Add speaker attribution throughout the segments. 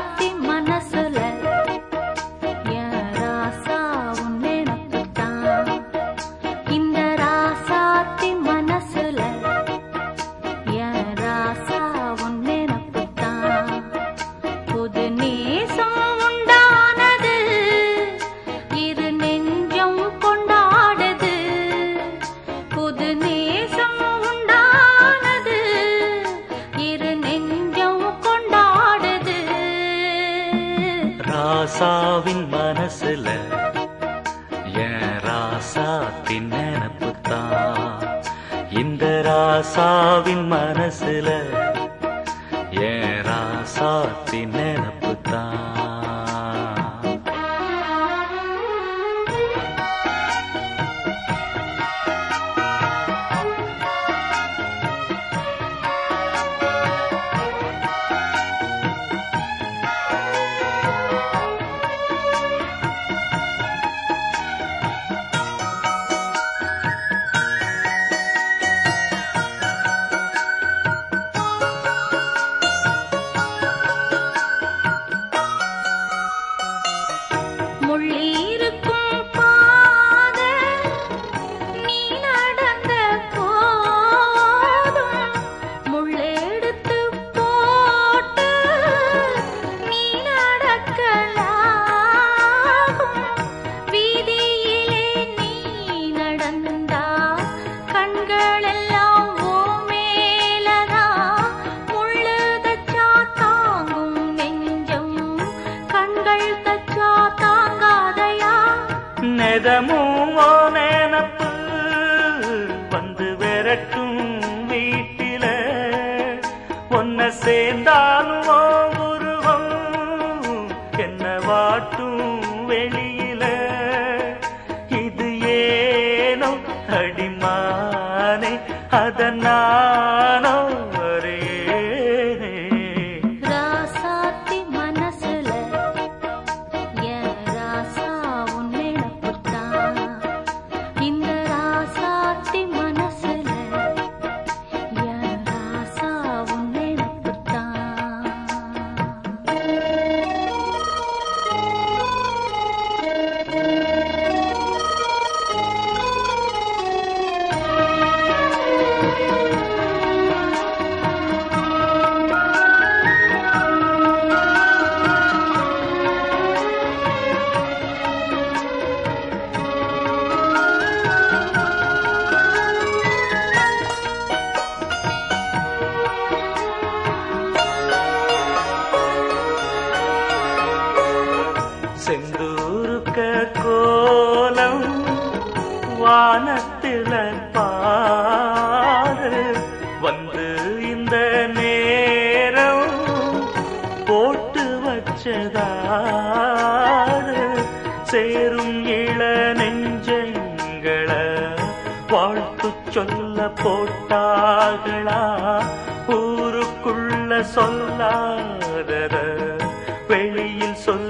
Speaker 1: hati ராசாவின் மனசுல. என் ராசாத்தின்
Speaker 2: நினப்பு தான் இந்த ராசாவின் மனசுல என் ராசாத்தின் நினப்பு தான்
Speaker 1: நெதமும் ஓ நினப்பு வந்து விரட்டும் வீட்டில. ஒன்ன சேர்ந்தாலும் ஓ உருவம் என்ன வாட்டும் வெளியில. இது ஏனோ அடிமானே
Speaker 2: அதனால்
Speaker 1: செந்தூருக்க கோலம் வானத்தில பாரு. வந்து இந்த நேரம் போட்டு வச்சதாரு. சேரும் இள நெஞ்சங்கள வாழ்த்து சொல்ல போட்டாகளா ஊருக்குள்ள சொல்லாதத வெளியில் சொல்ல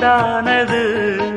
Speaker 1: உண்டானது.